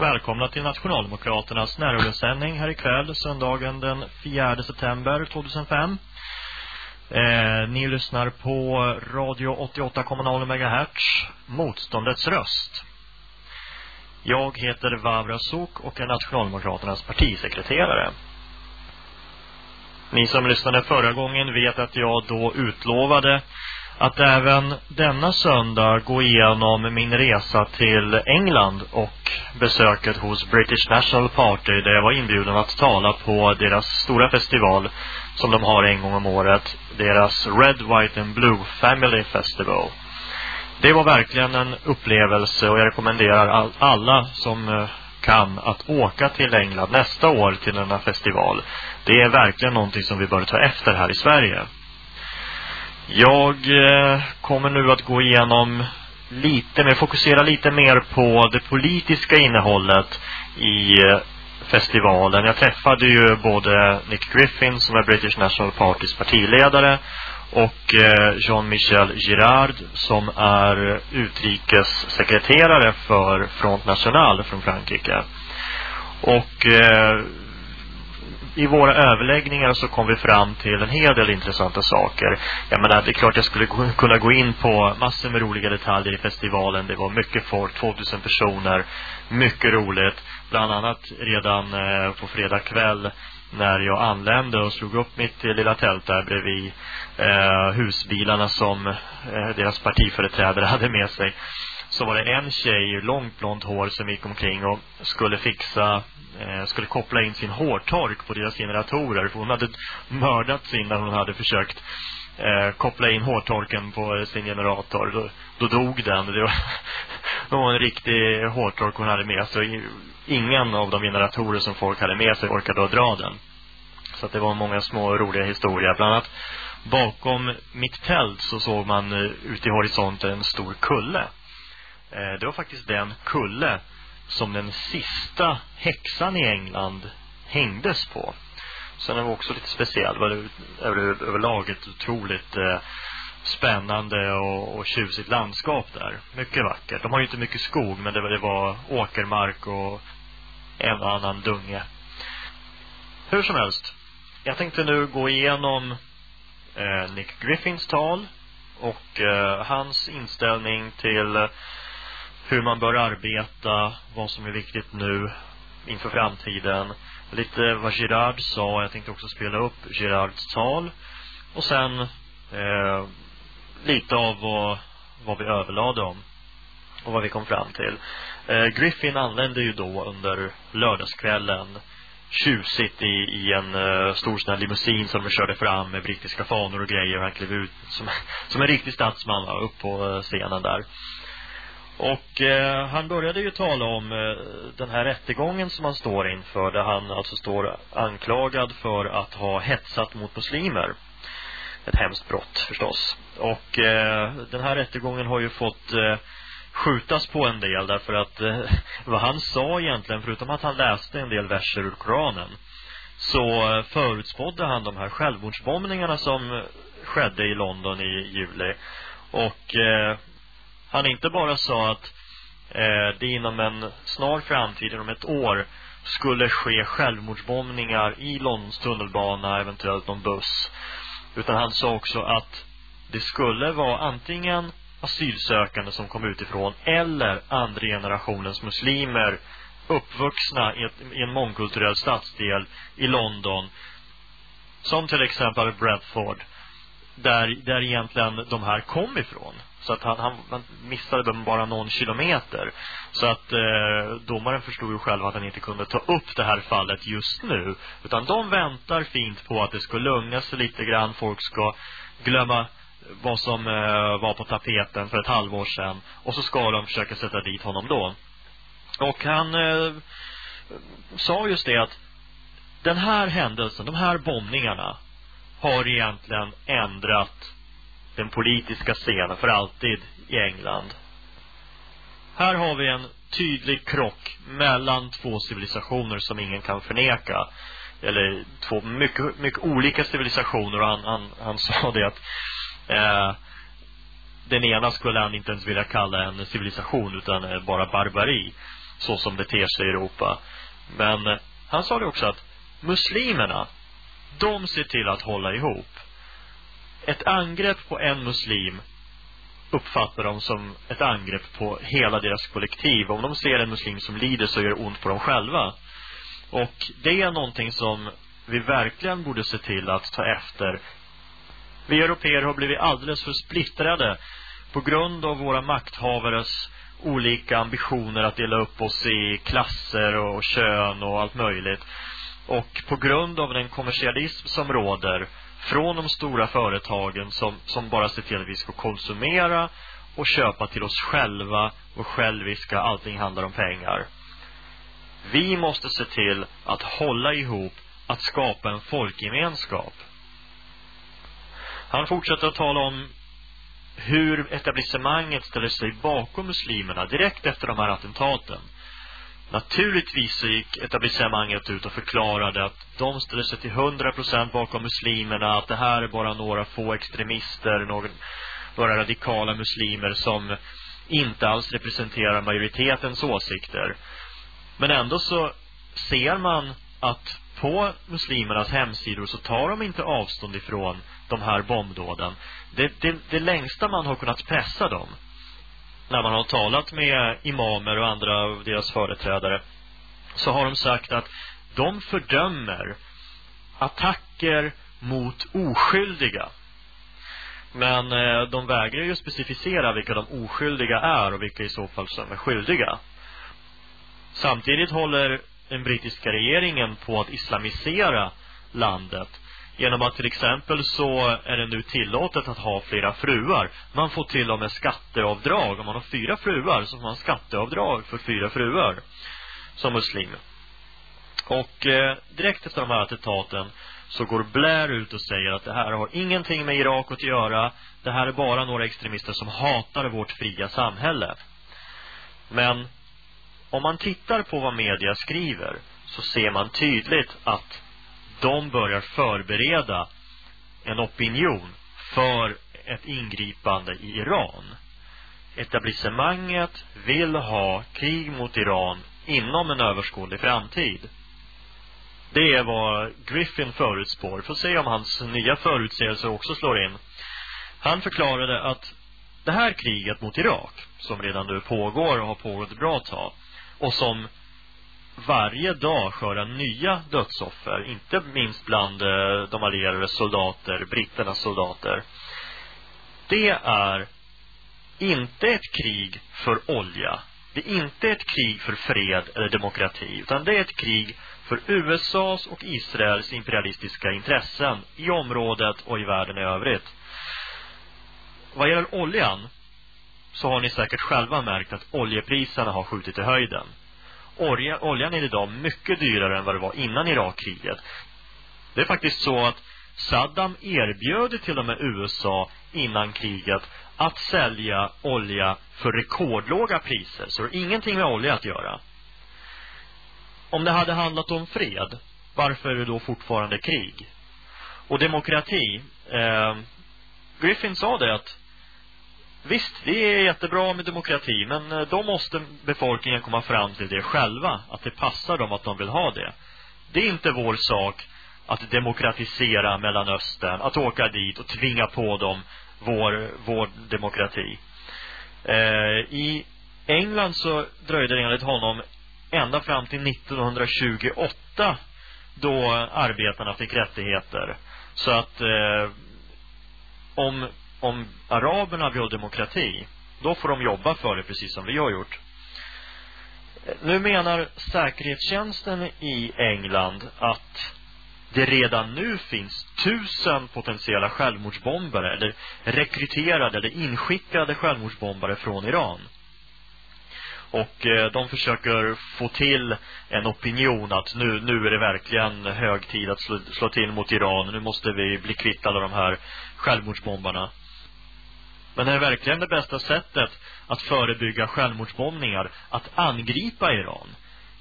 Välkomna till Nationaldemokraternas närradiosändning här ikväll, söndagen den 4 september 2005. Eh, ni lyssnar på Radio 88,0 MHz, Motståndets röst. Jag heter Vavra Sok och är Nationaldemokraternas partisekreterare. Ni som lyssnade förra gången vet att jag då utlovade att även denna söndag gå igenom min resa till England och besöket hos British National Party där jag var inbjuden att tala på deras stora festival som de har en gång om året. Deras Red, White and Blue Family Festival. Det var verkligen en upplevelse och jag rekommenderar all, alla som eh, kan att åka till England nästa år till denna festival. Det är verkligen någonting som vi bör ta efter här i Sverige. Jag eh, kommer nu att gå igenom lite mer, fokusera lite mer på det politiska innehållet i eh, festivalen. Jag träffade ju både Nick Griffin som är British National Partys partiledare och eh, Jean-Michel Girard som är utrikessekreterare för Front National från Frankrike. Och eh, i våra överläggningar så kom vi fram till en hel del intressanta saker. Jag menar, det är klart jag skulle kunna gå in på massor med roliga detaljer i festivalen. Det var mycket folk, 2000 personer. Mycket roligt. Bland annat redan eh, på fredag kväll när jag anlände och slog upp mitt eh, lilla tält där bredvid eh, husbilarna som eh, deras partiföreträdare hade med sig så var det en tjej, långt blont hår som gick omkring och skulle fixa eh, skulle koppla in sin hårtork på deras generatorer för hon hade mördat sin när hon hade försökt eh, koppla in hårtorken på sin generator. Då, då dog den. Det var, det var en riktig hårtork hon hade med sig. Ingen av de generatorer som folk hade med sig orkade att dra den. Så att det var många små roliga historier. Bland annat bakom mitt tält så såg man eh, ute i horisonten en stor kulle. Eh, det var faktiskt den kulle som den sista häxan i England hängdes på. Sen var också lite speciell. Det var över, överlag ett otroligt eh, spännande och, och tjusigt landskap där. Mycket vackert. De har ju inte mycket skog men det var, det var åkermark och en och annan dunge. Hur som helst. Jag tänkte nu gå igenom eh, Nick Griffins tal och eh, hans inställning till hur man bör arbeta, vad som är viktigt nu inför framtiden. Lite vad Girard sa, jag tänkte också spela upp Girards tal. Och sen eh, lite av vad, vad vi överlade om och vad vi kom fram till. Eh, Griffin anlände ju då under lördagskvällen tjusigt i, i en uh, stor sån här limousin som de körde fram med brittiska fanor och grejer. Han klev ut som, som en riktig statsman va, upp på uh, scenen där. Och eh, han började ju tala om eh, den här rättegången som han står inför där han alltså står anklagad för att ha hetsat mot muslimer. Ett hemskt brott förstås. Och eh, den här rättegången har ju fått eh, skjutas på en del därför att eh, vad han sa egentligen förutom att han läste en del verser ur Koranen så eh, förutspådde han de här självmordsbombningarna som eh, skedde i London i juli. Och eh, han inte bara sa att eh, det inom en snar framtid, inom ett år, skulle ske självmordsbombningar i Londons tunnelbana, eventuellt någon buss. Utan han sa också att det skulle vara antingen asylsökande som kom utifrån eller andra generationens muslimer uppvuxna i, ett, i en mångkulturell stadsdel i London som till exempel Bradford där, där egentligen de här kom ifrån. Så att han, han, han missade dem bara någon kilometer. Så att eh, domaren förstod ju själv att han inte kunde ta upp det här fallet just nu. Utan de väntar fint på att det ska lugna sig lite grann. Folk ska glömma vad som eh, var på tapeten för ett halvår sedan. Och så ska de försöka sätta dit honom då. Och han eh, sa just det att den här händelsen, de här bombningarna har egentligen ändrat den politiska scenen för alltid i England. Här har vi en tydlig krock mellan två civilisationer som ingen kan förneka. Eller två mycket, mycket olika civilisationer och han, han, han sa det att eh, den ena skulle han inte ens vilja kalla en civilisation utan eh, bara barbari. så som det ter sig i Europa. Men eh, han sa det också att muslimerna, de ser till att hålla ihop. Ett angrepp på en muslim uppfattar de som ett angrepp på hela deras kollektiv. Om de ser en muslim som lider så gör det ont på dem själva. Och det är någonting som vi verkligen borde se till att ta efter. Vi europeer har blivit alldeles för splittrade på grund av våra makthavares olika ambitioner att dela upp oss i klasser och kön och allt möjligt. Och på grund av den kommersialism som råder från de stora företagen som, som bara ser till att vi ska konsumera och köpa till oss själva och själviska, allting handlar om pengar. Vi måste se till att hålla ihop, att skapa en folkgemenskap. Han fortsätter att tala om hur etablissemanget ställer sig bakom muslimerna direkt efter de här attentaten. Naturligtvis så gick etablissemanget ut och förklarade att de ställer sig till hundra procent bakom muslimerna, att det här är bara några få extremister, någon, några radikala muslimer som inte alls representerar majoritetens åsikter. Men ändå så ser man att på muslimernas hemsidor så tar de inte avstånd ifrån de här bombdåden. Det, det, det längsta man har kunnat pressa dem när man har talat med imamer och andra av deras företrädare så har de sagt att de fördömer attacker mot oskyldiga. Men eh, de vägrar ju specificera vilka de oskyldiga är och vilka i så fall som är skyldiga. Samtidigt håller den brittiska regeringen på att islamisera landet Genom att till exempel så är det nu tillåtet att ha flera fruar. Man får till och med skatteavdrag. Om man har fyra fruar så får man skatteavdrag för fyra fruar. Som muslim. Och eh, direkt efter de här attentaten så går Blair ut och säger att det här har ingenting med Irak att göra. Det här är bara några extremister som hatar vårt fria samhälle. Men om man tittar på vad media skriver så ser man tydligt att de börjar förbereda en opinion för ett ingripande i Iran. Etablissemanget vill ha krig mot Iran inom en överskådlig framtid. Det är vad Griffin förutspår. Får se om hans nya förutsägelser också slår in. Han förklarade att det här kriget mot Irak, som redan nu pågår och har pågått ett bra tag, och som varje dag sköra nya dödsoffer, inte minst bland eh, de allierade soldater, britternas soldater. Det är inte ett krig för olja. Det är inte ett krig för fred eller demokrati, utan det är ett krig för USAs och Israels imperialistiska intressen i området och i världen i övrigt. Vad gäller oljan så har ni säkert själva märkt att oljepriserna har skjutit i höjden olja, oljan är idag mycket dyrare än vad det var innan Irakkriget. Det är faktiskt så att Saddam erbjöd till och med USA innan kriget att sälja olja för rekordlåga priser. Så det har ingenting med olja att göra. Om det hade handlat om fred, varför är det då fortfarande krig? Och demokrati. Eh, Griffin sa det att Visst, det är jättebra med demokrati, men eh, då måste befolkningen komma fram till det själva, att det passar dem att de vill ha det. Det är inte vår sak att demokratisera Mellanöstern, att åka dit och tvinga på dem vår, vår demokrati. Eh, I England så dröjde det enligt honom ända fram till 1928 då arbetarna fick rättigheter. Så att eh, om om araberna vill ha demokrati, då får de jobba för det precis som vi har gjort. Nu menar säkerhetstjänsten i England att det redan nu finns tusen potentiella självmordsbombare eller rekryterade eller inskickade självmordsbombare från Iran. Och eh, de försöker få till en opinion att nu, nu är det verkligen hög tid att slå, slå till mot Iran. Nu måste vi bli kvitt alla de här självmordsbombarna. Men är verkligen det bästa sättet att förebygga självmordsbombningar att angripa Iran?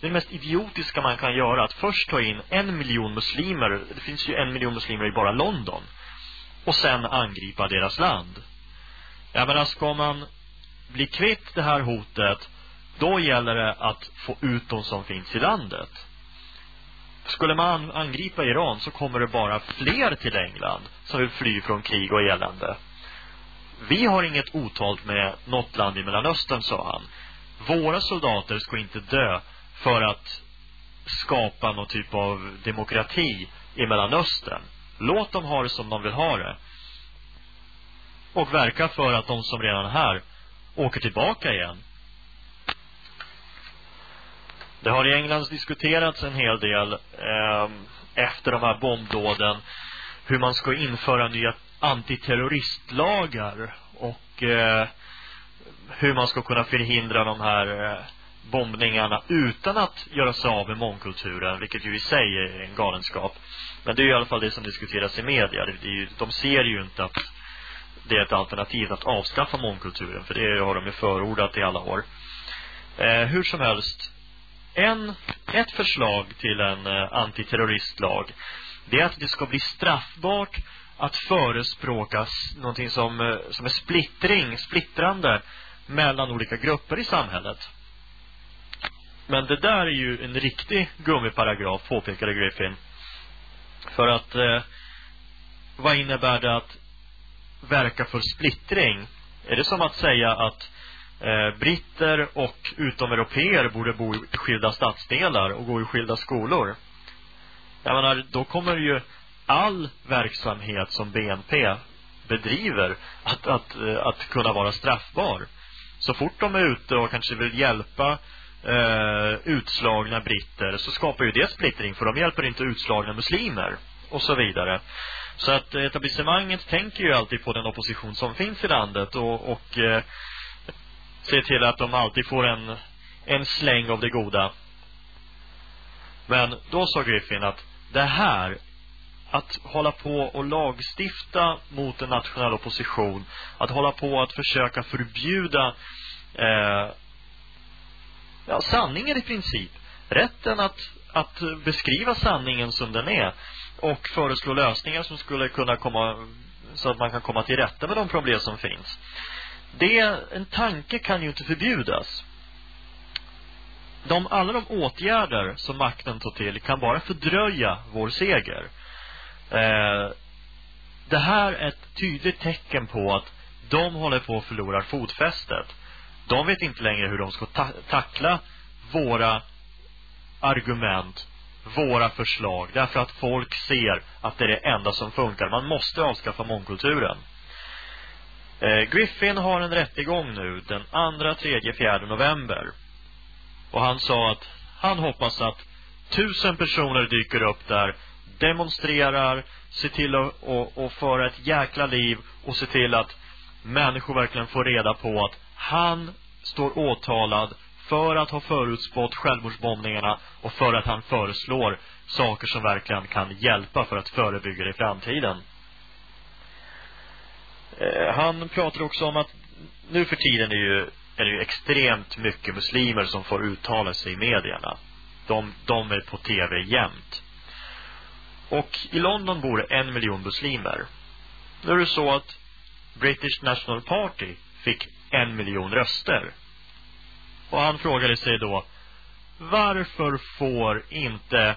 Det mest idiotiska man kan göra att först ta in en miljon muslimer, det finns ju en miljon muslimer i bara London, och sen angripa deras land. Jag menar, alltså, ska man bli kvitt det här hotet, Då gäller det att få ut de som finns i landet. Skulle man angripa Iran så kommer det bara fler till England som vill fly från krig och elände. Vi har inget otalt med något land i Mellanöstern, sa han. Våra soldater ska inte dö för att skapa någon typ av demokrati i Mellanöstern. Låt dem ha det som de vill ha det. Och verka för att de som redan är här åker tillbaka igen. Det har i England diskuterats en hel del eh, efter de här bombdåden hur man ska införa nya antiterroristlagar och eh, hur man ska kunna förhindra de här eh, bombningarna utan att göra sig av med mångkulturen, vilket ju i sig är en galenskap. Men det är ju i alla fall det som diskuteras i media. Det är ju, de ser ju inte att det är ett alternativ att avskaffa mångkulturen, för det har de ju förordat i alla år. Eh, hur som helst, en, ett förslag till en eh, antiterroristlag, det är att det ska bli straffbart att förespråka någonting som, eh, som är splittring, splittrande mellan olika grupper i samhället. Men det där är ju en riktig gummiparagraf, påpekade Griffin. För att eh, vad innebär det att verka för splittring? Är det som att säga att eh, britter och utomeuropeer borde bo i skilda stadsdelar och gå i skilda skolor? Jag menar, då kommer ju all verksamhet som BNP bedriver att, att, eh, att kunna vara straffbar. Så fort de är ute och kanske vill hjälpa eh, utslagna britter så skapar ju det splittring för de hjälper inte utslagna muslimer och så vidare. Så att etablissemanget tänker ju alltid på den opposition som finns i landet och, och eh, ser till att de alltid får en, en släng av det goda. Men då sa Griffin att det här att hålla på och lagstifta mot en nationell opposition, att hålla på att försöka förbjuda eh, ja, sanningen i princip. Rätten att, att beskriva sanningen som den är och föreslå lösningar som skulle kunna komma så att man kan komma till rätta med de problem som finns. Det, en tanke kan ju inte förbjudas. De, alla de åtgärder som makten tar till kan bara fördröja vår seger. Eh, det här är ett tydligt tecken på att de håller på att förlora fotfästet. De vet inte längre hur de ska ta tackla våra argument, våra förslag. Därför att folk ser att det är det enda som funkar. Man måste avskaffa mångkulturen. Eh, Griffin har en rättegång nu den 2, 3, 4 november. Och han sa att han hoppas att tusen personer dyker upp där, demonstrerar, ser till att och, och föra ett jäkla liv och ser till att människor verkligen får reda på att han står åtalad för att ha förutspått självmordsbombningarna och för att han föreslår saker som verkligen kan hjälpa för att förebygga det i framtiden. Eh, han pratar också om att nu för tiden är, ju, är det ju extremt mycket muslimer som får uttala sig i medierna. De, de är på tv jämt. Och i London bor det en miljon muslimer. Nu är det så att British National Party fick en miljon röster. Och han frågade sig då, varför får inte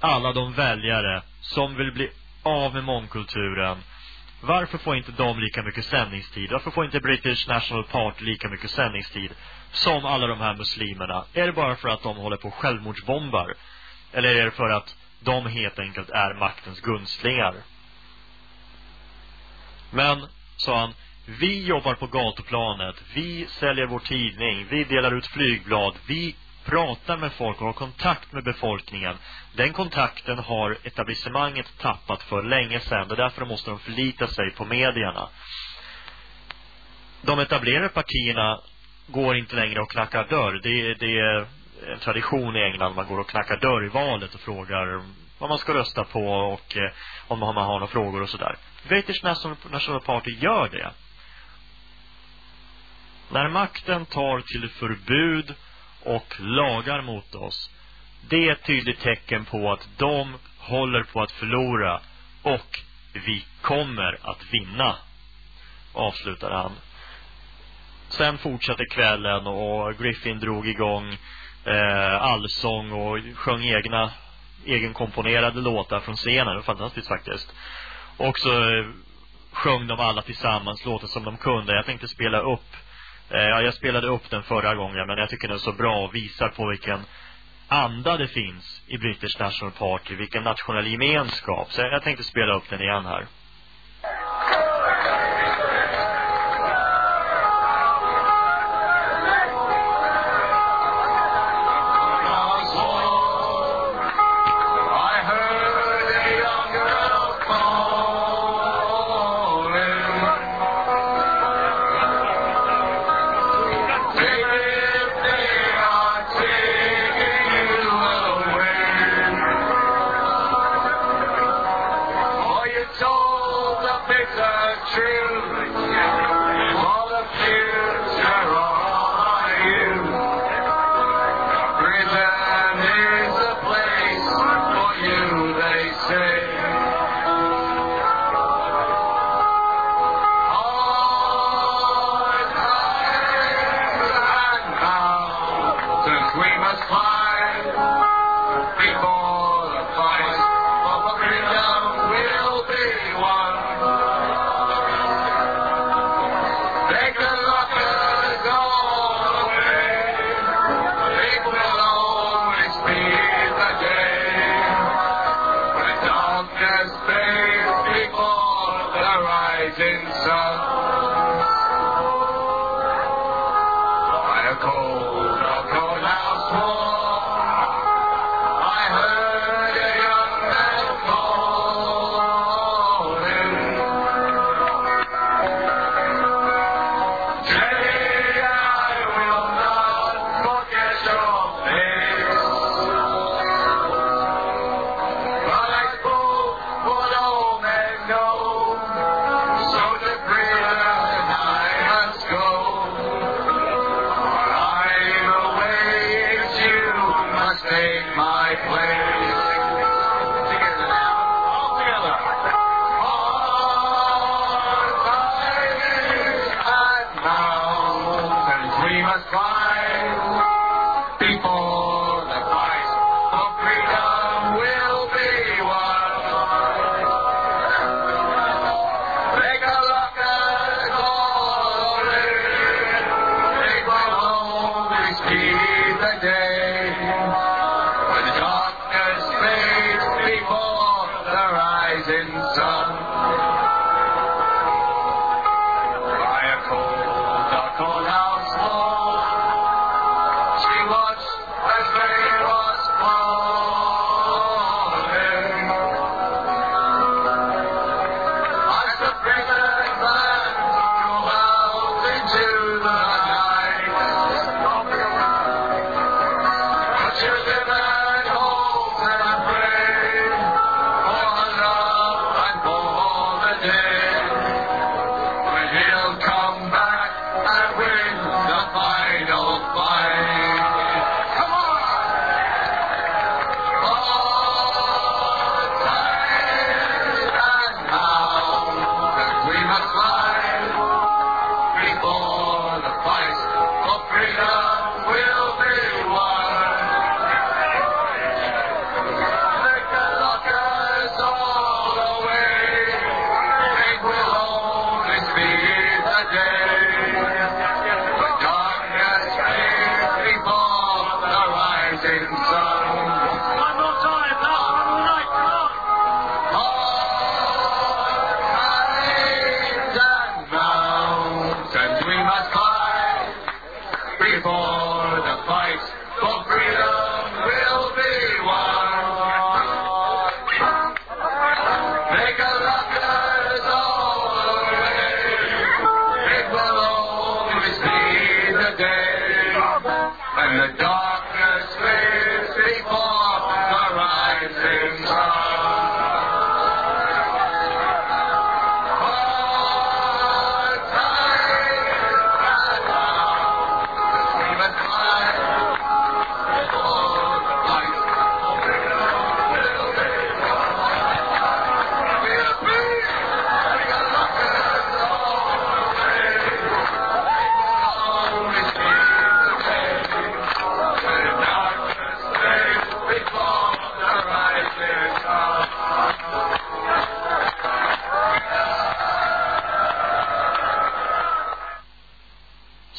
alla de väljare som vill bli av med mångkulturen, varför får inte de lika mycket sändningstid? Varför får inte British National Party lika mycket sändningstid som alla de här muslimerna? Är det bara för att de håller på självmordsbombar? Eller är det för att de helt enkelt är maktens gunstlingar? Men, sa han, vi jobbar på gatuplanet. Vi säljer vår tidning. Vi delar ut flygblad. Vi pratar med folk och har kontakt med befolkningen. Den kontakten har etablissemanget tappat för länge sedan. Och därför måste de förlita sig på medierna. De etablerade partierna går inte längre och knackar dörr. Det, det en tradition i England. Man går och knackar dörr i valet och frågar vad man ska rösta på och eh, om man har några frågor och sådär. British National, National Party gör det. När makten tar till förbud och lagar mot oss, det är ett tydligt tecken på att de håller på att förlora och vi kommer att vinna, avslutar han. sen fortsatte kvällen och Griffin drog igång eh, allsång och sjöng egna egenkomponerade låtar från scenen. Det var fantastiskt faktiskt. Och så eh, sjöng de alla tillsammans låtar som de kunde. Jag tänkte spela upp eh, Ja, jag spelade upp den förra gången men jag tycker den är så bra och visar på vilken anda det finns i British National Party, vilken nationell gemenskap. Så jag tänkte spela upp den igen här.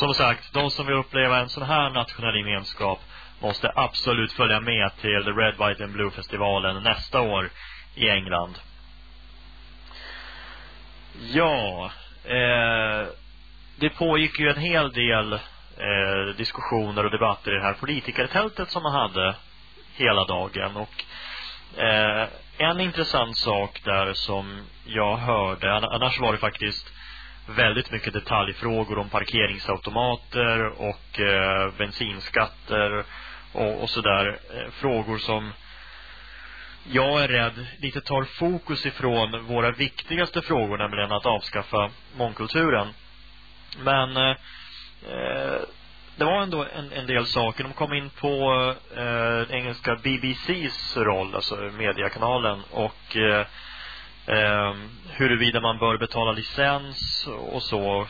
Som sagt, de som vill uppleva en sån här nationell gemenskap måste absolut följa med till The Red, White and Blue-festivalen nästa år i England. Ja, eh, det pågick ju en hel del eh, diskussioner och debatter i det här politikertältet som man hade hela dagen. Och eh, en intressant sak där som jag hörde, annars var det faktiskt väldigt mycket detaljfrågor om parkeringsautomater och eh, bensinskatter och, och sådär. Eh, frågor som jag är rädd lite tar fokus ifrån våra viktigaste frågor, nämligen att avskaffa mångkulturen. Men eh, eh det var ändå en, en del saker. De kom in på eh, engelska BBCs roll, alltså mediekanalen, och eh, eh, huruvida man bör betala licens och så.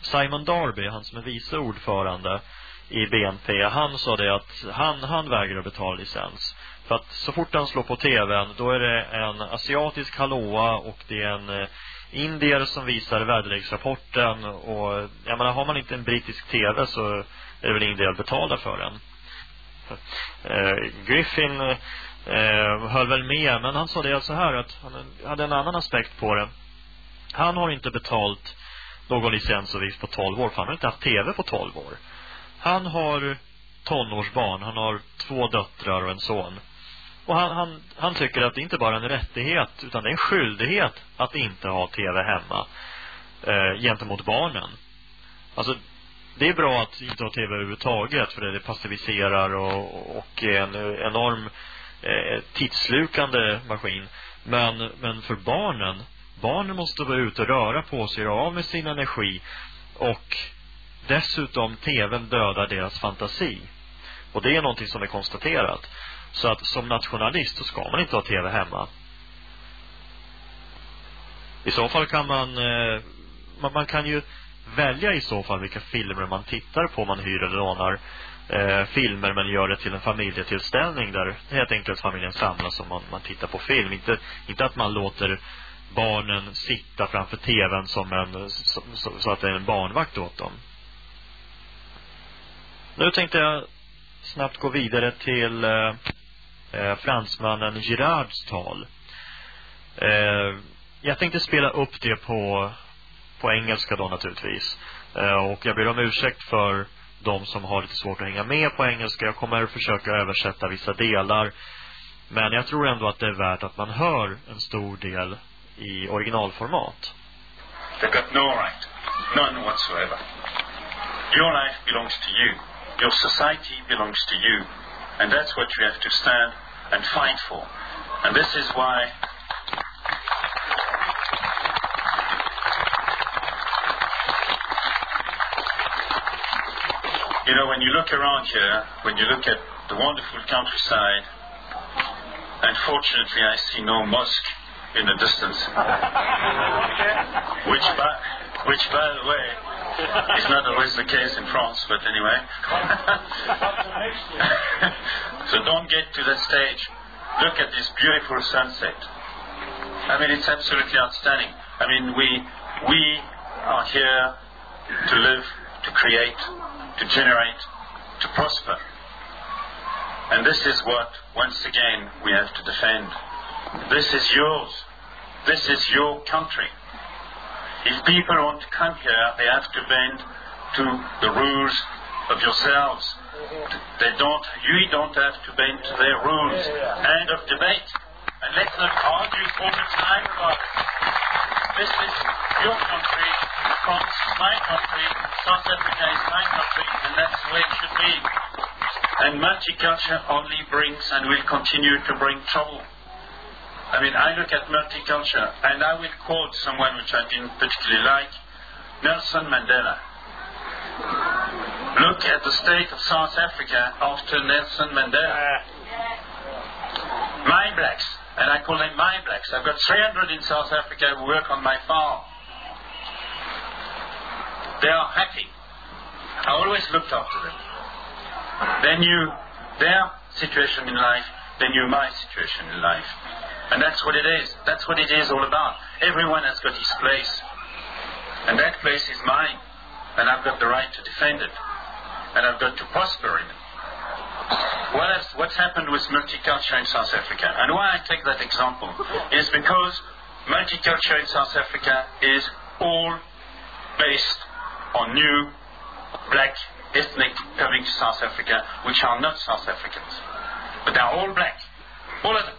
Simon Darby, han som är vice ordförande i BNP, han sa det att han, han vägrar betala licens. För att så fort han slår på tvn, då är det en asiatisk hallåa och det är en eh, indier som visar väderleksrapporten och jag menar, har man inte en brittisk tv så är det väl ingen idé att betala för den. Eh, Griffin eh, eh, höll väl med, men han sa det så här att han hade en annan aspekt på det. Han har inte betalt någon licensavgift på 12 år, för han har inte haft tv på 12 år. Han har tonårsbarn, han har två döttrar och en son. Och han, han, han tycker att det inte bara är en rättighet utan det är en skyldighet att inte ha tv hemma eh, gentemot barnen. Alltså det är bra att inte ha tv överhuvudtaget för det passiviserar och, och är en enorm eh, tidslukande maskin. Men, men för barnen, barnen måste vara ute och röra på sig, göra av med sin energi och dessutom tvn dödar deras fantasi. Och det är någonting som är konstaterat. Så att som nationalist så ska man inte ha tv hemma. I så fall kan man, eh, man, man kan ju välja i så fall vilka filmer man tittar på, man hyr eller lånar eh, filmer men gör det till en familjetillställning där helt enkelt familjen samlas och man, man tittar på film. Inte, inte att man låter barnen sitta framför tvn som en, så, så, så att det är en barnvakt åt dem. Nu tänkte jag snabbt gå vidare till eh, eh, fransmannen Girards tal. Eh, jag tänkte spela upp det på, på engelska då naturligtvis. Eh, och jag ber om ursäkt för de som har lite svårt att hänga med på engelska. Jag kommer försöka översätta vissa delar. Men jag tror ändå att det är värt att man hör en stor del i originalformat. They've got no right. None whatsoever. Your life belongs to you. Your society belongs to you. And that's what you have to stand and fight for. And this is why You know, when you look around here, when you look at the wonderful countryside, unfortunately I see no mosque in the distance. which, by, which, by the way, is not always the case in France, but anyway. so don't get to that stage. Look at this beautiful sunset. I mean, it's absolutely outstanding. I mean, we, we are here to live, to create, to generate, to prosper. And this is what, once again, we have to defend. This is yours. This is your country. If people want to come here, they have to bend to the rules of yourselves. They don't, you don't have to bend to their rules. End of debate. And let's not argue all the time about it. This is your country, My country, South Africa is my country, and that's the way it should be. And multiculture only brings and will continue to bring trouble. I mean, I look at multiculture, and I will quote someone which I didn't particularly like, Nelson Mandela. Look at the state of South Africa after Nelson Mandela. My blacks, and I call them my blacks. I've got 300 in South Africa who work on my farm. They are happy. I always looked after them. They knew their situation in life, they knew my situation in life. And that's what it is. That's what it is all about. Everyone has got his place. And that place is mine. and I've got the right to defend it, and I've got to prosper in it. What has, what's happened with multiculture in South Africa, and why I take that example, is because multiculture in South Africa is all based on new black ethnic coming to South Africa, which are not South Africans. But they're all black. All of them.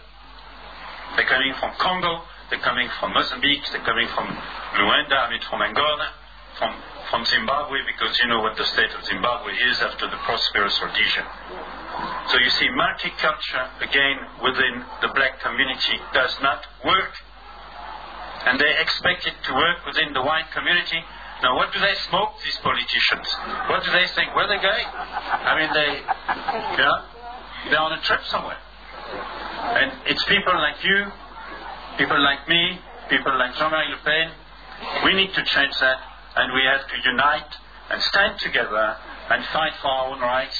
They're coming from Congo, they're coming from Mozambique, they're coming from Luanda, I mean from Angola, from, from Zimbabwe, because you know what the state of Zimbabwe is after the prosperous Rhodesia. So you see, multiculture, again, within the black community does not work. And they expect it to work within the white community. Now, what do they smoke, these politicians? What do they think? Where are they going? I mean, they, you know, they're on a trip somewhere. And it's people like you, people like me, people like Jean-Marie Le Pen. We need to change that, and we have to unite and stand together and fight for our own rights.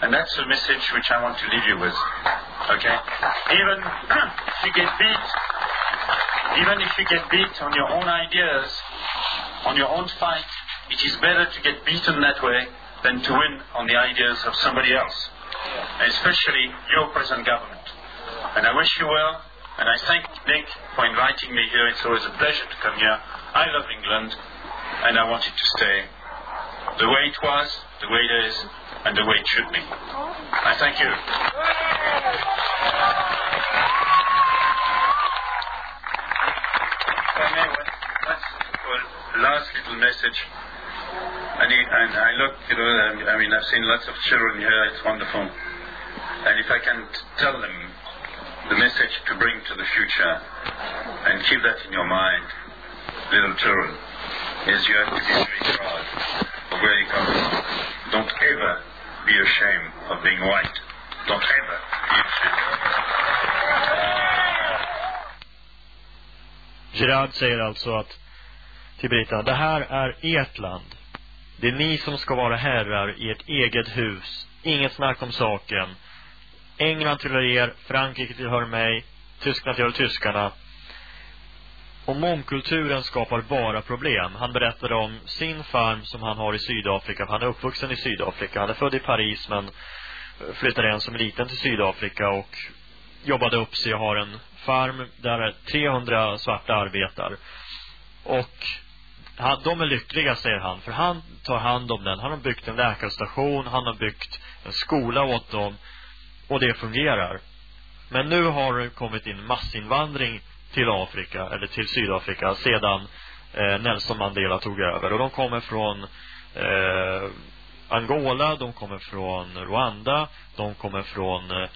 And that's the message which I want to leave you with. Okay? Even if you get beat, even if you get beat on your own ideas, on your own fight, it is better to get beaten that way than to win on the ideas of somebody else. Especially your present government. And I wish you well, and I thank Nick for inviting me here. It's always a pleasure to come here. I love England, and I want it to stay the way it was, the way it is, and the way it should be. I thank you. If last little message. And, it, and I look, you know, I mean, I've seen lots of children here. It's wonderful. And if I can tell them the message to bring to the future and keep that in your mind, little children, is you have to be very proud of where you come from. Don't ever be ashamed of being white. Don't ever be ashamed. Gerard säger alltså att till britterna, det här är ert land. Det är ni som ska vara herrar i ert eget hus. Inget snack om saken. England tillhör er, Frankrike tillhör mig, Tyskland tillhör tyskarna. Och mångkulturen skapar bara problem. Han berättade om sin farm som han har i Sydafrika. Han är uppvuxen i Sydafrika. Han är född i Paris men flyttade än som liten till Sydafrika och jobbade upp sig och har en farm där 300 svarta arbetar. Och han, de är lyckliga, säger han, för han tar hand om den. Han har byggt en läkarstation, han har byggt en skola åt dem och det fungerar. Men nu har det kommit in massinvandring till Afrika, eller till Sydafrika, sedan eh, Nelson Mandela tog över. Och de kommer från eh, Angola, de kommer från Rwanda, de kommer från eh,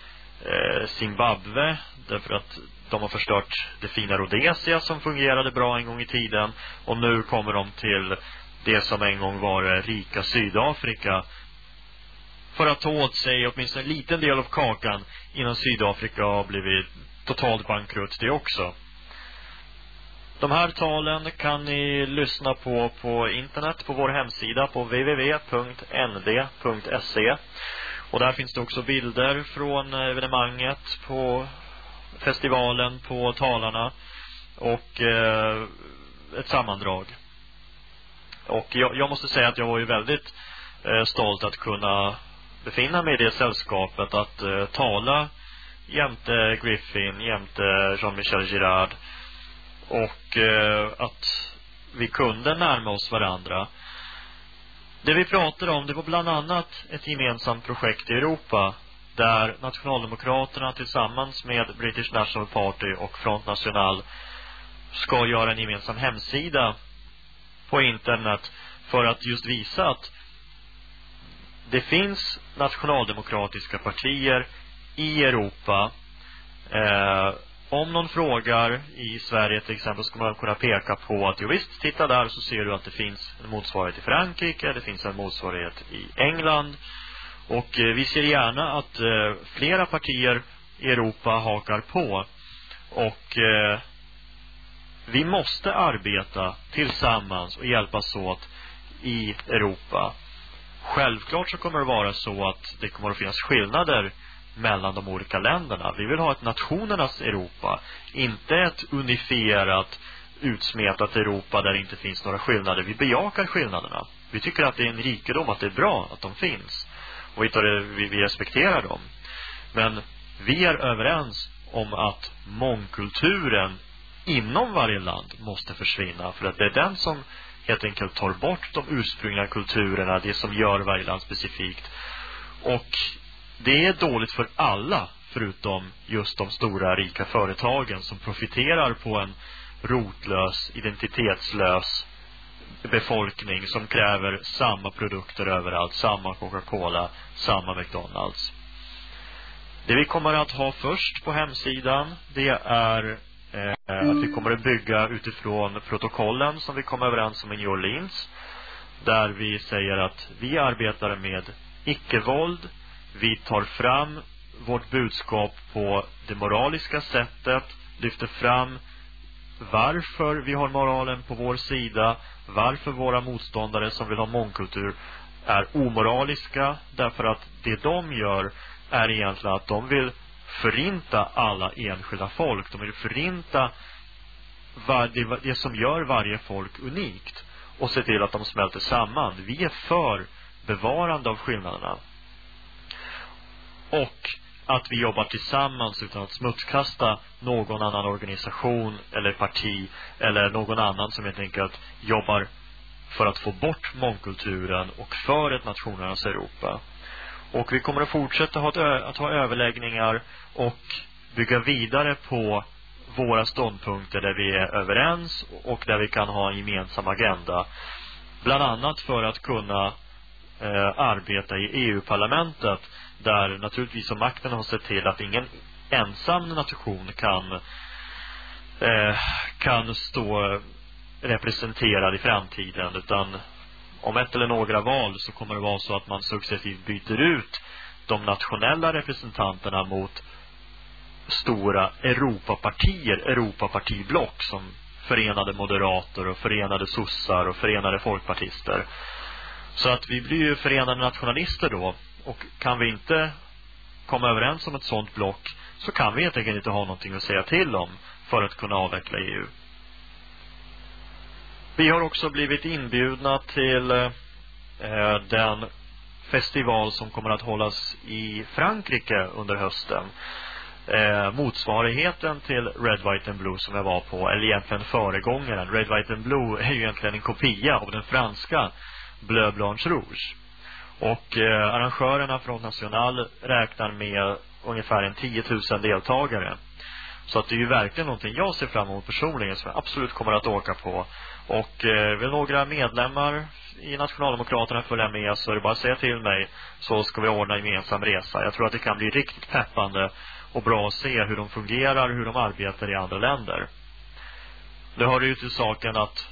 eh Zimbabwe, därför att de har förstört det fina Rhodesia som fungerade bra en gång i tiden. Och nu kommer de till det som en gång var det rika Sydafrika för att ta åt sig åtminstone en liten del av kakan innan Sydafrika har blivit totalt bankrutt det också. De här talen kan ni lyssna på på internet på vår hemsida på www.nd.se. Och där finns det också bilder från evenemanget på festivalen, på talarna och eh, ett sammandrag. Och jag, jag måste säga att jag var ju väldigt eh, stolt att kunna befinna mig i det sällskapet att eh, tala jämte Griffin, jämte Jean-Michel Girard och eh, att vi kunde närma oss varandra. Det vi pratade om, det var bland annat ett gemensamt projekt i Europa där Nationaldemokraterna tillsammans med British National Party och Front National ska göra en gemensam hemsida på internet för att just visa att det finns nationaldemokratiska partier i Europa. Eh, om någon frågar i Sverige till exempel ska man kunna peka på att jo visst, titta där så ser du att det finns en motsvarighet i Frankrike, det finns en motsvarighet i England. Och eh, vi ser gärna att eh, flera partier i Europa hakar på. Och eh, vi måste arbeta tillsammans och hjälpas åt i Europa. Självklart så kommer det vara så att det kommer att finnas skillnader mellan de olika länderna. Vi vill ha ett nationernas Europa, inte ett unifierat, utsmetat Europa där det inte finns några skillnader. Vi bejakar skillnaderna. Vi tycker att det är en rikedom, att det är bra att de finns. Och vi, tar det, vi, vi respekterar dem. Men vi är överens om att mångkulturen inom varje land måste försvinna. För att det är den som helt enkelt tar bort de ursprungliga kulturerna, det som gör varje land specifikt. Och det är dåligt för alla, förutom just de stora rika företagen som profiterar på en rotlös, identitetslös befolkning som kräver samma produkter överallt, samma Coca-Cola, samma McDonalds. Det vi kommer att ha först på hemsidan, det är eh, att vi kommer att bygga utifrån protokollen som vi kom överens om i New Orleans. Där vi säger att vi arbetar med icke-våld. Vi tar fram vårt budskap på det moraliska sättet, lyfter fram varför vi har moralen på vår sida, varför våra motståndare som vill ha mångkultur är omoraliska, därför att det de gör är egentligen att de vill förinta alla enskilda folk. De vill förinta det som gör varje folk unikt och se till att de smälter samman. Vi är för bevarande av skillnaderna. Och att vi jobbar tillsammans utan att smutskasta någon annan organisation eller parti eller någon annan som helt enkelt jobbar för att få bort mångkulturen och för ett nationernas Europa. Och vi kommer att fortsätta ha att ha överläggningar och bygga vidare på våra ståndpunkter där vi är överens och där vi kan ha en gemensam agenda. Bland annat för att kunna eh, arbeta i EU-parlamentet där naturligtvis som makten har sett till att ingen ensam nation kan eh, kan stå representerad i framtiden utan om ett eller några val så kommer det vara så att man successivt byter ut de nationella representanterna mot stora Europapartier, Europapartiblock som förenade moderater och förenade sossar och förenade folkpartister. Så att vi blir ju förenade nationalister då. Och kan vi inte komma överens om ett sådant block så kan vi helt enkelt inte ha någonting att säga till om för att kunna avveckla EU. Vi har också blivit inbjudna till eh, den festival som kommer att hållas i Frankrike under hösten. Eh, motsvarigheten till Red, White and Blue som jag var på, eller egentligen föregångaren. Red, White and Blue är ju egentligen en kopia av den franska Bleu Blanche Rouge. Och eh, arrangörerna från National räknar med ungefär en 10 000 deltagare. Så att det är ju verkligen någonting jag ser fram emot personligen som jag absolut kommer att åka på. Och eh, vill några medlemmar i Nationaldemokraterna följa med så är det bara att säga till mig så ska vi ordna en gemensam resa. Jag tror att det kan bli riktigt peppande och bra att se hur de fungerar, hur de arbetar i andra länder. Det hör ju till saken att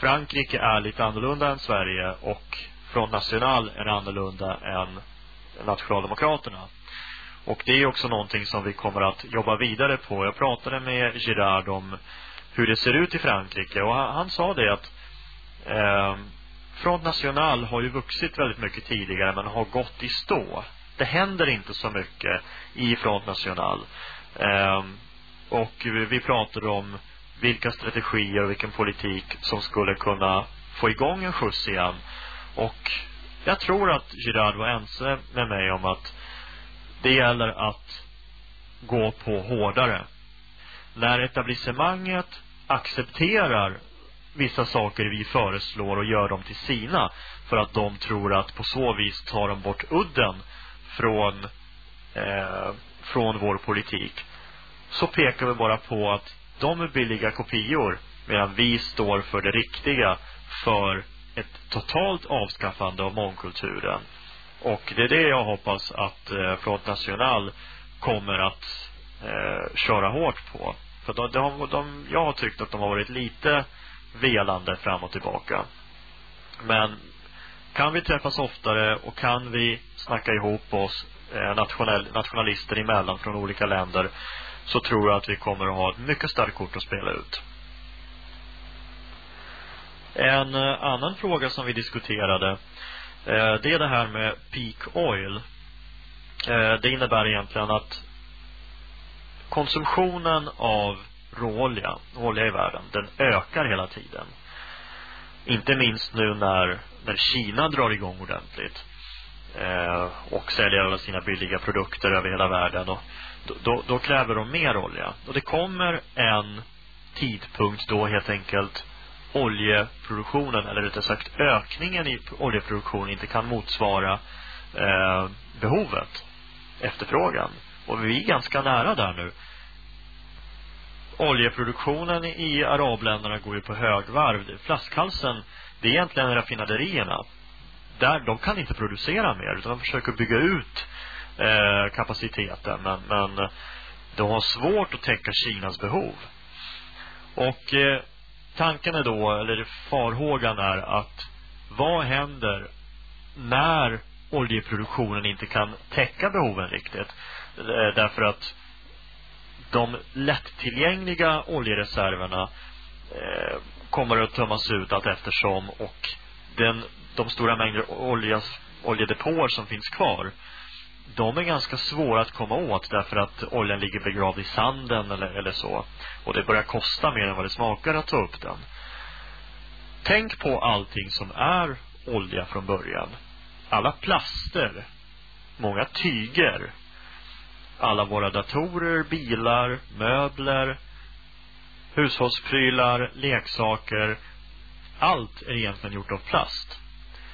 Frankrike är lite annorlunda än Sverige och Front National är annorlunda än Nationaldemokraterna. Och det är också någonting som vi kommer att jobba vidare på. Jag pratade med Girard om hur det ser ut i Frankrike och han, han sa det att eh, Front National har ju vuxit väldigt mycket tidigare men har gått i stå. Det händer inte så mycket i Front National. Eh, och vi, vi pratade om vilka strategier och vilken politik som skulle kunna få igång en skjuts igen. Och jag tror att Girard var ense med mig om att det gäller att gå på hårdare. När etablissemanget accepterar vissa saker vi föreslår och gör dem till sina för att de tror att på så vis tar de bort udden från, eh, från vår politik så pekar vi bara på att de är billiga kopior medan vi står för det riktiga för ett totalt avskaffande av mångkulturen. Och det är det jag hoppas att eh, Front National kommer att eh, köra hårt på. För de, de, de, jag har tyckt att de har varit lite velande fram och tillbaka. Men kan vi träffas oftare och kan vi snacka ihop oss eh, nationell, nationalister emellan från olika länder så tror jag att vi kommer att ha ett mycket starkt kort att spela ut. En eh, annan fråga som vi diskuterade eh, det är det här med peak oil. Eh, det innebär egentligen att konsumtionen av råolja, olja i världen, den ökar hela tiden. inte minst nu när, när Kina drar igång ordentligt och säljer alla sina billiga produkter över hela världen. Och då, då, då kräver de mer olja. Och det kommer en tidpunkt då helt enkelt oljeproduktionen, eller rättare sagt ökningen i oljeproduktionen inte kan motsvara eh, behovet, efterfrågan. Och vi är ganska nära där nu. Oljeproduktionen i arabländerna går ju på högvarv. Flaskhalsen, det är egentligen raffinaderierna. Där, de kan inte producera mer utan de försöker bygga ut eh, kapaciteten. Men, men de har svårt att täcka Kinas behov. Och eh, tanken är då, eller farhågan är att vad händer när oljeproduktionen inte kan täcka behoven riktigt? Eh, därför att de lättillgängliga oljereserverna eh, kommer att tömmas ut allt eftersom och den, de stora mängder olja, oljedepåer som finns kvar de är ganska svåra att komma åt därför att oljan ligger begravd i sanden eller, eller så. Och det börjar kosta mer än vad det smakar att ta upp den. Tänk på allting som är olja från början. Alla plaster, många tyger, alla våra datorer, bilar, möbler, hushållsprylar, leksaker. Allt är egentligen gjort av plast.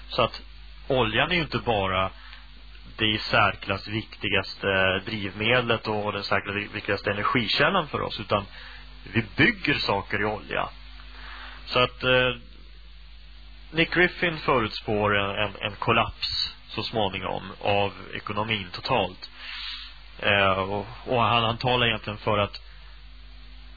Så att oljan är ju inte bara det i särklass viktigaste drivmedlet och den särklass viktigaste energikällan för oss. Utan vi bygger saker i olja. Så att eh, Nick Griffin förutspår en, en, en kollaps så småningom av ekonomin totalt. Eh, och, och han, han talar egentligen för att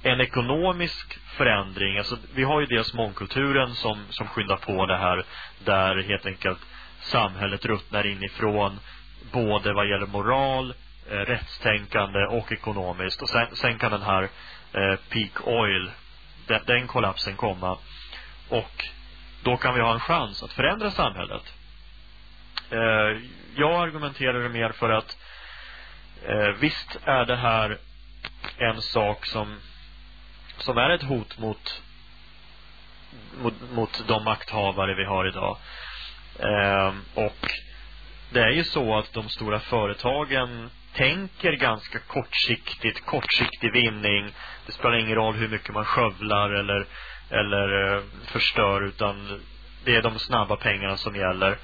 en ekonomisk förändring, alltså vi har ju dels mångkulturen som, som skyndar på det här, där helt enkelt samhället ruttnar inifrån, både vad gäller moral, eh, rättstänkande och ekonomiskt. Och sen, sen kan den här eh, peak oil, den, den kollapsen komma. Och då kan vi ha en chans att förändra samhället. Eh, jag argumenterar mer för att Eh, visst är det här en sak som, som är ett hot mot, mot, mot de makthavare vi har idag. Eh, och det är ju så att de stora företagen tänker ganska kortsiktigt, kortsiktig vinning. Det spelar ingen roll hur mycket man skövlar eller, eller eh, förstör utan det är de snabba pengarna som gäller.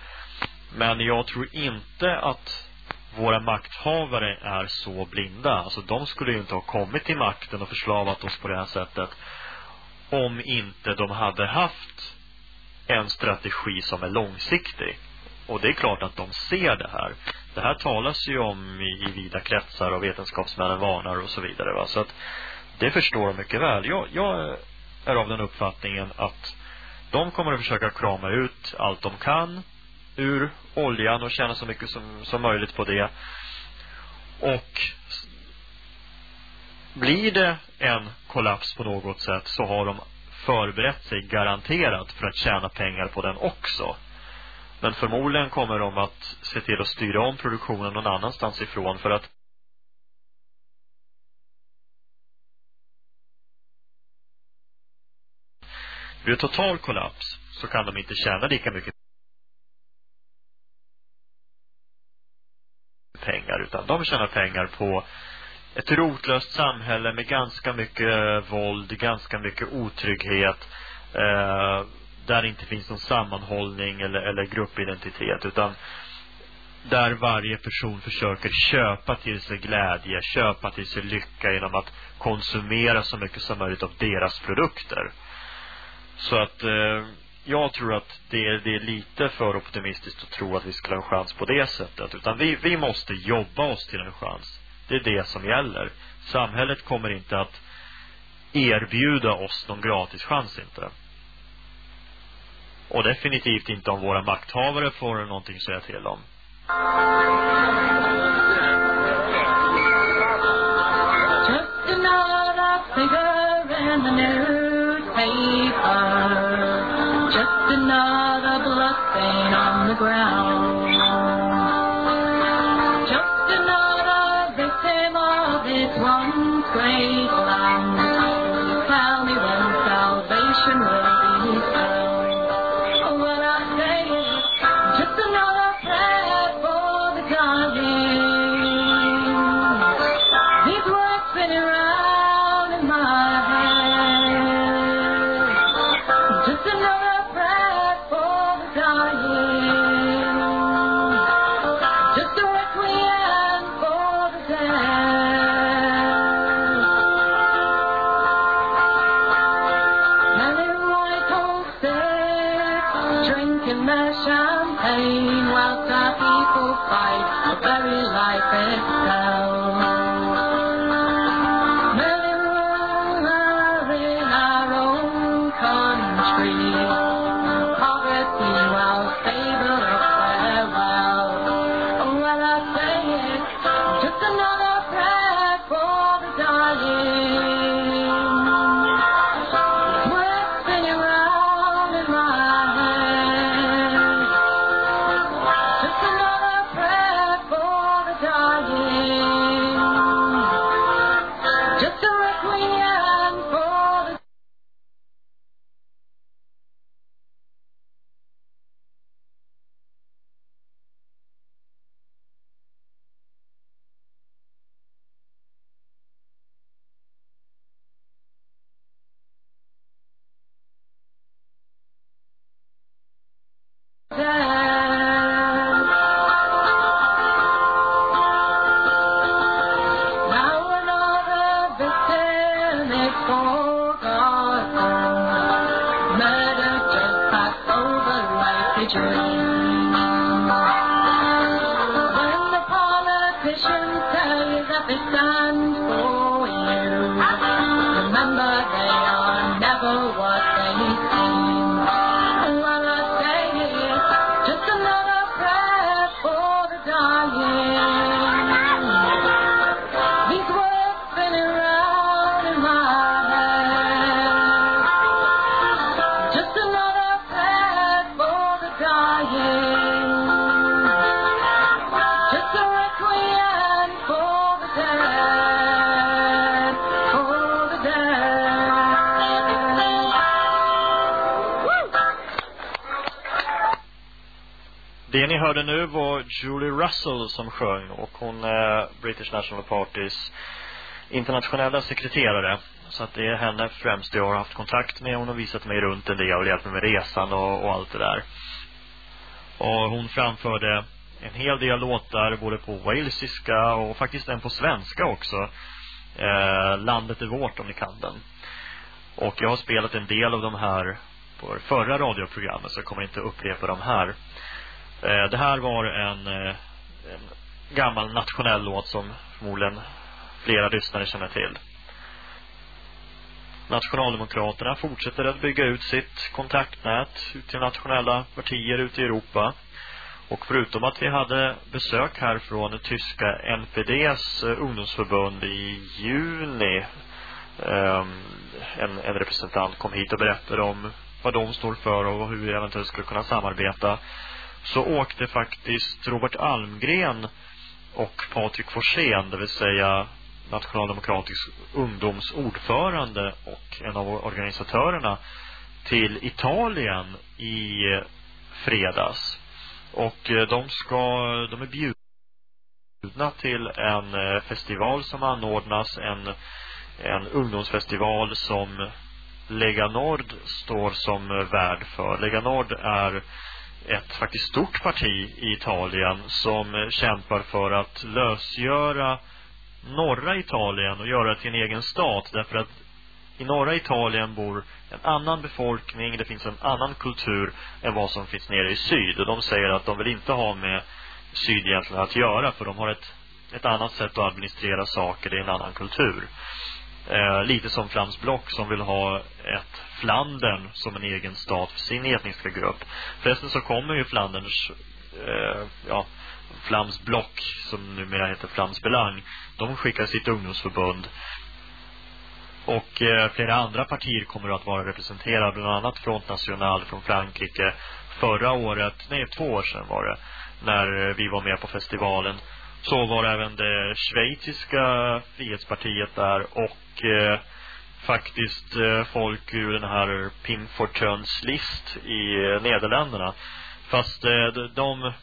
Men jag tror inte att våra makthavare är så blinda. Alltså de skulle ju inte ha kommit till makten och förslavat oss på det här sättet om inte de hade haft en strategi som är långsiktig. Och det är klart att de ser det här. Det här talas ju om i, i vida kretsar och vetenskapsmännen varnar och så vidare. Va? Så att det förstår de mycket väl. Jag, jag är av den uppfattningen att de kommer att försöka krama ut allt de kan ur oljan och tjäna så mycket som, som möjligt på det. Och blir det en kollaps på något sätt så har de förberett sig garanterat för att tjäna pengar på den också. Men förmodligen kommer de att se till att styra om produktionen någon annanstans ifrån för att vid total kollaps så kan de inte tjäna lika mycket pengar utan de tjänar pengar på ett rotlöst samhälle med ganska mycket våld, ganska mycket otrygghet eh, där det inte finns någon sammanhållning eller, eller gruppidentitet utan där varje person försöker köpa till sig glädje, köpa till sig lycka genom att konsumera så mycket som möjligt av deras produkter. Så att eh, jag tror att det är, det är lite för optimistiskt att tro att vi skulle ha en chans på det sättet. Utan vi, vi måste jobba oss till en chans. Det är det som gäller. Samhället kommer inte att erbjuda oss någon gratis chans inte. Och definitivt inte om våra makthavare får någonting att säga till om. Just another figure in the newspaper just another bloodstained on the ground. Hörde nu var Julie Russell som sjöng och hon är British National Partys internationella sekreterare. Så att det är henne främst jag har haft kontakt med. Hon har visat mig runt en del och hjälpt mig med resan och, och allt det där. Och hon framförde en hel del låtar både på walesiska och faktiskt en på svenska också. Eh, Landet är vårt om ni kan den. Och jag har spelat en del av de här på det förra radioprogrammet så jag kommer inte upprepa dem här. Eh, det här var en, eh, en gammal nationell låt som förmodligen flera lyssnare känner till. Nationaldemokraterna fortsätter att bygga ut sitt kontaktnät ut till nationella partier ute i Europa. Och förutom att vi hade besök här från tyska NPDs eh, ungdomsförbund i juni. Ehm, en, en representant kom hit och berättade om vad de står för och hur vi eventuellt skulle kunna samarbeta. Så åkte faktiskt Robert Almgren och Patrik Forsén, det vill säga nationaldemokratisk ungdomsordförande och en av organisatörerna till Italien i eh, fredags. Och eh, de ska, de är bjudna till en eh, festival som anordnas, en, en ungdomsfestival som Lega Nord står som värd för. Lega Nord är ett faktiskt stort parti i Italien som eh, kämpar för att lösgöra norra Italien och göra det till en egen stat därför att i norra Italien bor en annan befolkning, det finns en annan kultur än vad som finns nere i syd. Och de säger att de vill inte ha med syd egentligen att göra för de har ett, ett annat sätt att administrera saker, det är en annan kultur. Eh, lite som Flams block som vill ha ett Flandern som en egen stat för sin etniska grupp. Förresten så kommer ju Flanderns, eh, ja, Flams block som numera heter Flams Belang. De skickar sitt ungdomsförbund och eh, flera andra partier kommer att vara representerade, bland annat Front National från Frankrike. Förra året, nej två år sedan var det, när vi var med på festivalen. Så var även det schweiziska frihetspartiet där och eh, faktiskt eh, folk ur den här Pim Fortuns list i eh, Nederländerna. Fast eh, de-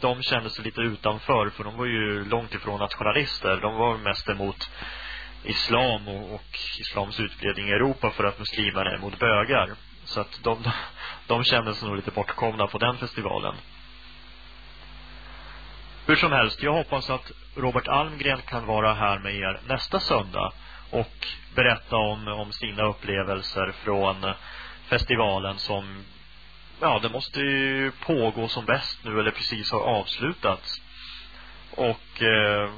de, kände sig lite utanför för de var ju långt ifrån nationalister. De var mest emot islam och, och islams utbredning i Europa för att muslimer är emot bögar. Så att de, de kände sig nog lite bortkomna på den festivalen. Hur som helst, jag hoppas att Robert Almgren kan vara här med er nästa söndag och berätta om, om sina upplevelser från festivalen som, ja, det måste ju pågå som bäst nu eller precis har avslutats. och eh,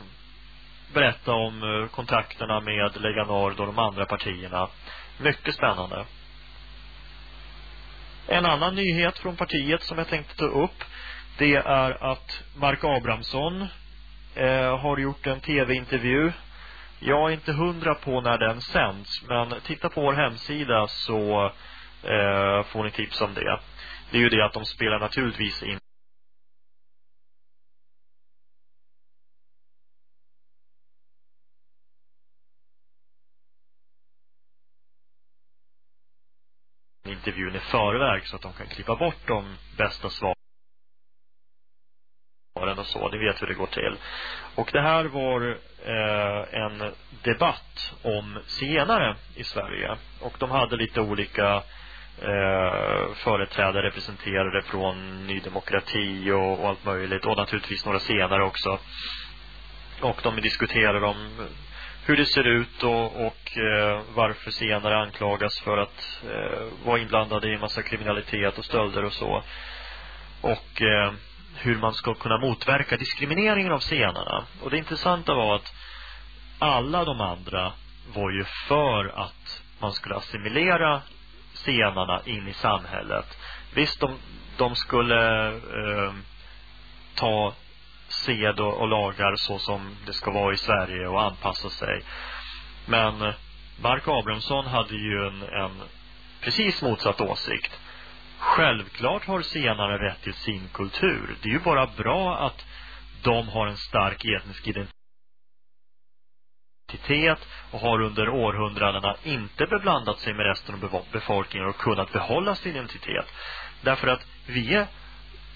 berätta om eh, kontakterna med Lega Nord och de andra partierna. Mycket spännande. En annan nyhet från partiet som jag tänkte ta upp det är att Mark Abrahamsson eh, har gjort en tv-intervju. Jag är inte hundra på när den sänds, men titta på vår hemsida så eh, får ni tips om det. Det är ju det att de spelar naturligtvis in intervjun i förväg så att de kan klippa bort de bästa svaren och så. Ni vet hur det går till. Och det här var eh, en debatt om senare i Sverige. Och de hade lite olika eh, företrädare representerade från Ny Demokrati och, och allt möjligt. Och naturligtvis några senare också. Och de diskuterade om hur det ser ut och, och eh, varför senare anklagas för att eh, vara inblandade i en massa kriminalitet och stölder och så. Och eh, hur man ska kunna motverka diskrimineringen av senarna. Och det intressanta var att alla de andra var ju för att man skulle assimilera senarna in i samhället. Visst, de, de skulle eh, ta sed och, och lagar så som det ska vara i Sverige och anpassa sig. Men Mark Abrahamsson hade ju en, en precis motsatt åsikt. Självklart har senare rätt till sin kultur. Det är ju bara bra att de har en stark etnisk identitet och har under århundradena inte beblandat sig med resten av befolkningen och kunnat behålla sin identitet. Därför att vi är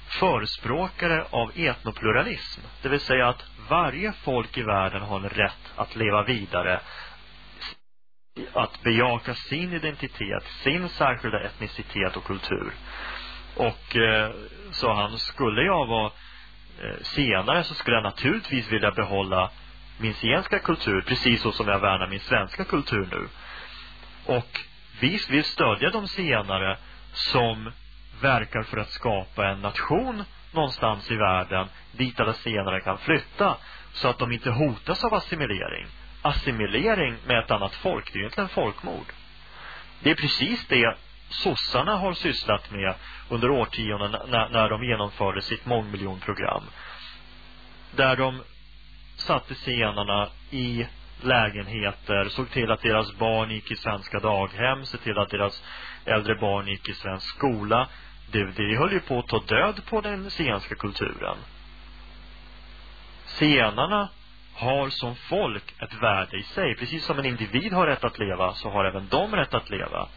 förespråkare av etnopluralism. Det vill säga att varje folk i världen har en rätt att leva vidare att bejaka sin identitet, sin särskilda etnicitet och kultur. Och eh, sa han, skulle jag vara eh, senare så skulle jag naturligtvis vilja behålla min zigenska kultur, precis så som jag värnar min svenska kultur nu. Och vi vill stödja de senare som verkar för att skapa en nation någonstans i världen dit alla senare kan flytta så att de inte hotas av assimilering assimilering med ett annat folk, det är ju egentligen folkmord. Det är precis det sossarna har sysslat med under årtionden när, när de genomförde sitt mångmiljonprogram. Där de satte zigenarna i lägenheter, såg till att deras barn gick i svenska daghem, såg till att deras äldre barn gick i svensk skola. Det, det höll ju på att ta död på den zigenska kulturen. Zigenarna har som folk ett värde i sig. Precis som en individ har rätt att leva så har även de rätt att leva.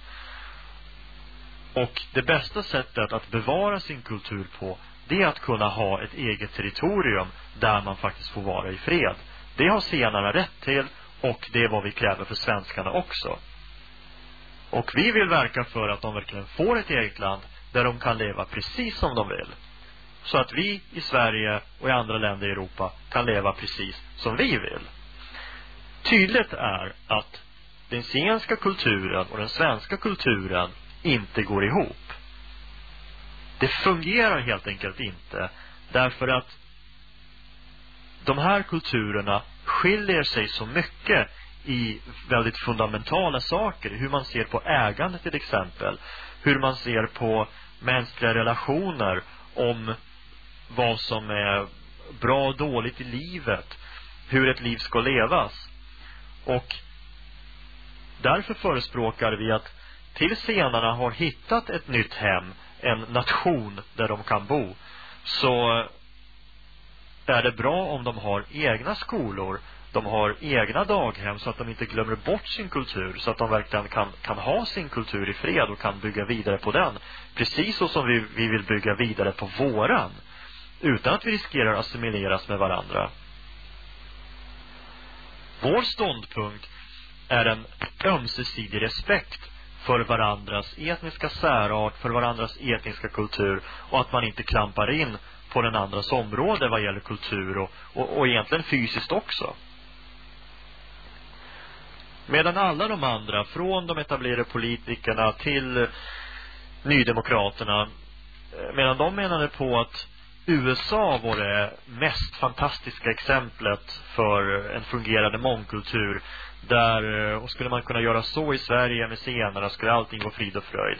Och det bästa sättet att bevara sin kultur på det är att kunna ha ett eget territorium där man faktiskt får vara i fred. Det har senarna rätt till och det är vad vi kräver för svenskarna också. Och vi vill verka för att de verkligen får ett eget land där de kan leva precis som de vill så att vi i Sverige och i andra länder i Europa kan leva precis som vi vill. Tydligt är att den zigenska kulturen och den svenska kulturen inte går ihop. Det fungerar helt enkelt inte därför att de här kulturerna skiljer sig så mycket i väldigt fundamentala saker. Hur man ser på ägande till exempel. Hur man ser på mänskliga relationer. Om vad som är bra och dåligt i livet. Hur ett liv ska levas. Och därför förespråkar vi att till zigenarna har hittat ett nytt hem, en nation där de kan bo, så är det bra om de har egna skolor, de har egna daghem så att de inte glömmer bort sin kultur, så att de verkligen kan, kan ha sin kultur i fred och kan bygga vidare på den. Precis så som vi, vi vill bygga vidare på våran utan att vi riskerar att assimileras med varandra. Vår ståndpunkt är en ömsesidig respekt för varandras etniska särart, för varandras etniska kultur och att man inte klampar in på den andras område vad gäller kultur och, och, och egentligen fysiskt också. Medan alla de andra, från de etablerade politikerna till Nydemokraterna, eh, medan de menade på att USA var det mest fantastiska exemplet för en fungerande mångkultur. Där, eh, och skulle man kunna göra så i Sverige med senare skulle allting gå frid och fröjd.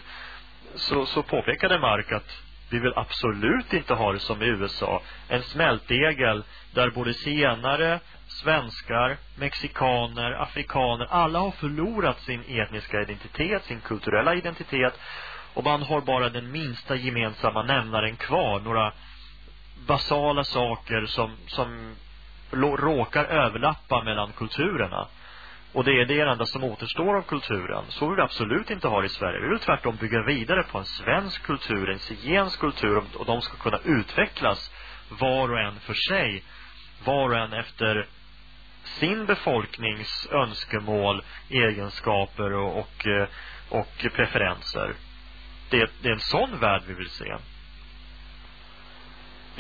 Så, så påpekade Mark att vi vill absolut inte ha det som i USA. En smältdegel där både zigenare, svenskar, mexikaner, afrikaner, alla har förlorat sin etniska identitet, sin kulturella identitet. Och man har bara den minsta gemensamma nämnaren kvar. Några basala saker som, som råkar överlappa mellan kulturerna. Och det är det enda som återstår av kulturen. Så vill vi absolut inte ha det i Sverige. Vi vill tvärtom bygga vidare på en svensk kultur, en zigensk kultur och de ska kunna utvecklas var och en för sig. Var och en efter sin befolknings önskemål, egenskaper och, och, eh, och preferenser. Det, det är en sån värld vi vill se.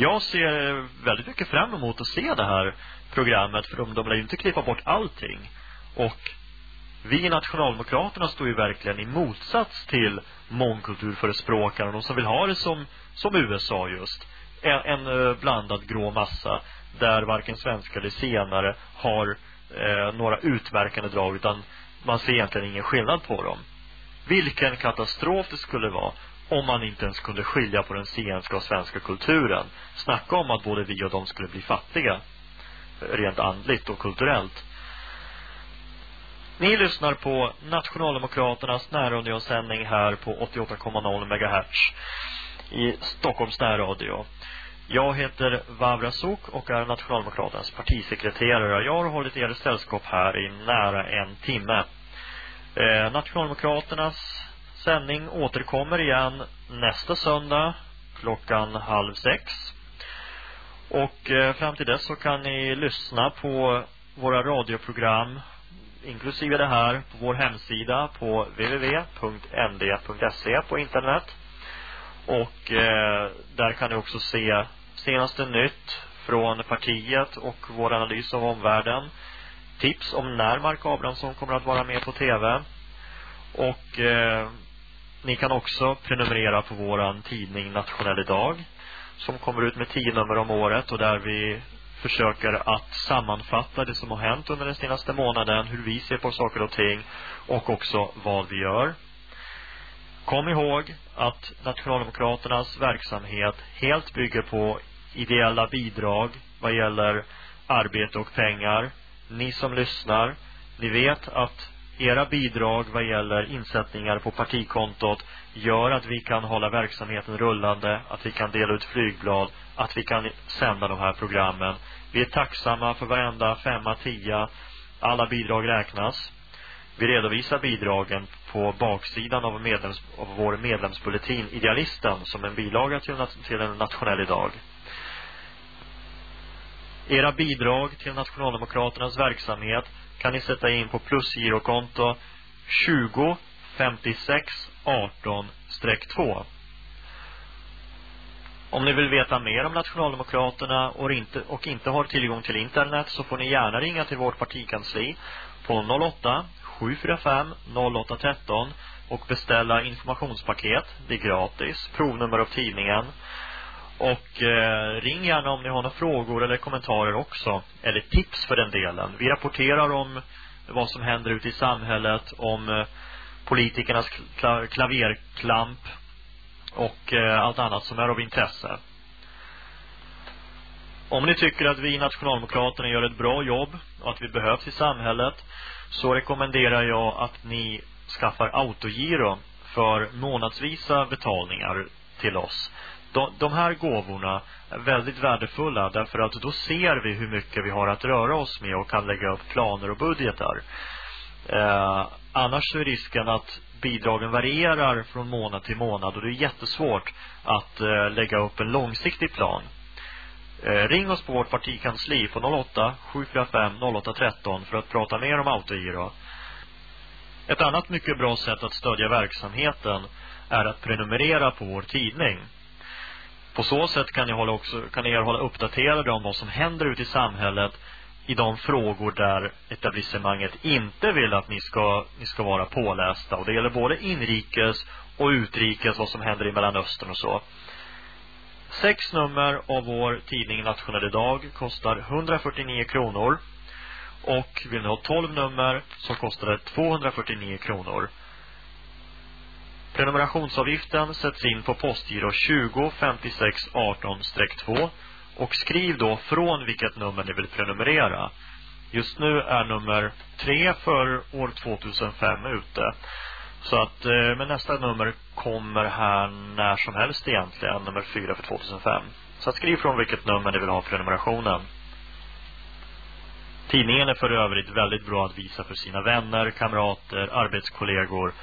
Jag ser väldigt mycket fram emot att se det här programmet för de, de lär ju inte klippa bort allting. Och vi i Nationaldemokraterna står ju verkligen i motsats till mångkulturförespråkarna, de som vill ha det som, som USA just. En, en blandad grå massa där varken svenskar eller senare har eh, några utmärkande drag utan man ser egentligen ingen skillnad på dem. Vilken katastrof det skulle vara om man inte ens kunde skilja på den zigenska och svenska kulturen. Snacka om att både vi och de skulle bli fattiga. Rent andligt och kulturellt. Ni lyssnar på Nationaldemokraternas närradiosändning här på 88,0 MHz i Stockholms närradio. Jag heter Vavra Sok och är Nationaldemokraternas partisekreterare. Jag har hållit er sällskap här i nära en timme. Eh, Nationaldemokraternas sändning återkommer igen nästa söndag klockan halv sex. Och eh, fram till dess så kan ni lyssna på våra radioprogram inklusive det här på vår hemsida på www.nd.se på internet. Och eh, där kan ni också se senaste nytt från partiet och vår analys av omvärlden. Tips om när Mark Abrahamsson kommer att vara med på tv. Och eh, ni kan också prenumerera på våran tidning Nationell idag som kommer ut med tio nummer om året och där vi försöker att sammanfatta det som har hänt under den senaste månaden, hur vi ser på saker och ting och också vad vi gör. Kom ihåg att Nationaldemokraternas verksamhet helt bygger på ideella bidrag vad gäller arbete och pengar. Ni som lyssnar, ni vet att era bidrag vad gäller insättningar på partikontot gör att vi kan hålla verksamheten rullande, att vi kan dela ut flygblad, att vi kan sända de här programmen. Vi är tacksamma för varenda femma, tia. Alla bidrag räknas. Vi redovisar bidragen på baksidan av, medlems, av vår medlemsbulletin Idealisten som en bilaga till, till en nationell idag. Era bidrag till Nationaldemokraternas verksamhet kan ni sätta in på plusgirokonto 20 56 18-2. Om ni vill veta mer om Nationaldemokraterna och inte, och inte har tillgång till internet så får ni gärna ringa till vårt partikansli på 08 745 0813 och beställa informationspaket. Det är gratis. Provnummer av tidningen. Och eh, ring gärna om ni har några frågor eller kommentarer också. Eller tips för den delen. Vi rapporterar om vad som händer ute i samhället. Om eh, politikernas kla klaverklamp. Och eh, allt annat som är av intresse. Om ni tycker att vi Nationaldemokraterna gör ett bra jobb och att vi behövs i samhället så rekommenderar jag att ni skaffar autogiro för månadsvisa betalningar till oss de, de här gåvorna är väldigt värdefulla därför att då ser vi hur mycket vi har att röra oss med och kan lägga upp planer och budgetar. Eh, annars är risken att bidragen varierar från månad till månad och det är jättesvårt att eh, lägga upp en långsiktig plan. Eh, ring oss på vårt partikansli på 08 745 08 13 för att prata mer om autogiro. Ett annat mycket bra sätt att stödja verksamheten är att prenumerera på vår tidning. På så sätt kan ni, hålla också, kan ni hålla uppdaterade om vad som händer ute i samhället i de frågor där etablissemanget inte vill att ni ska, ni ska vara pålästa. Och det gäller både inrikes och utrikes, vad som händer i Mellanöstern och så. Sex nummer av vår tidning Nationell Idag kostar 149 kronor. Och vill ni ha 12 nummer så kostar det 249 kronor. Prenumerationsavgiften sätts in på postgiro 20 56 18-2 och skriv då från vilket nummer ni vill prenumerera. Just nu är nummer 3 för år 2005 ute. Så att, eh, men nästa nummer kommer här när som helst egentligen, nummer 4 för 2005. Så att skriv från vilket nummer ni vill ha prenumerationen. Tidningen är för övrigt väldigt bra att visa för sina vänner, kamrater, arbetskollegor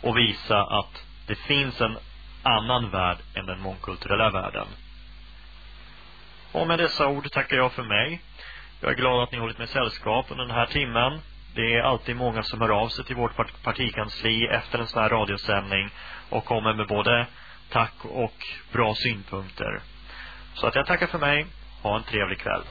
och visa att det finns en annan värld än den mångkulturella världen. Och med dessa ord tackar jag för mig. Jag är glad att ni hållit mig sällskap under den här timmen. Det är alltid många som hör av sig till vårt partikansli efter en sån här radiosändning och kommer med både tack och bra synpunkter. Så att jag tackar för mig. Ha en trevlig kväll.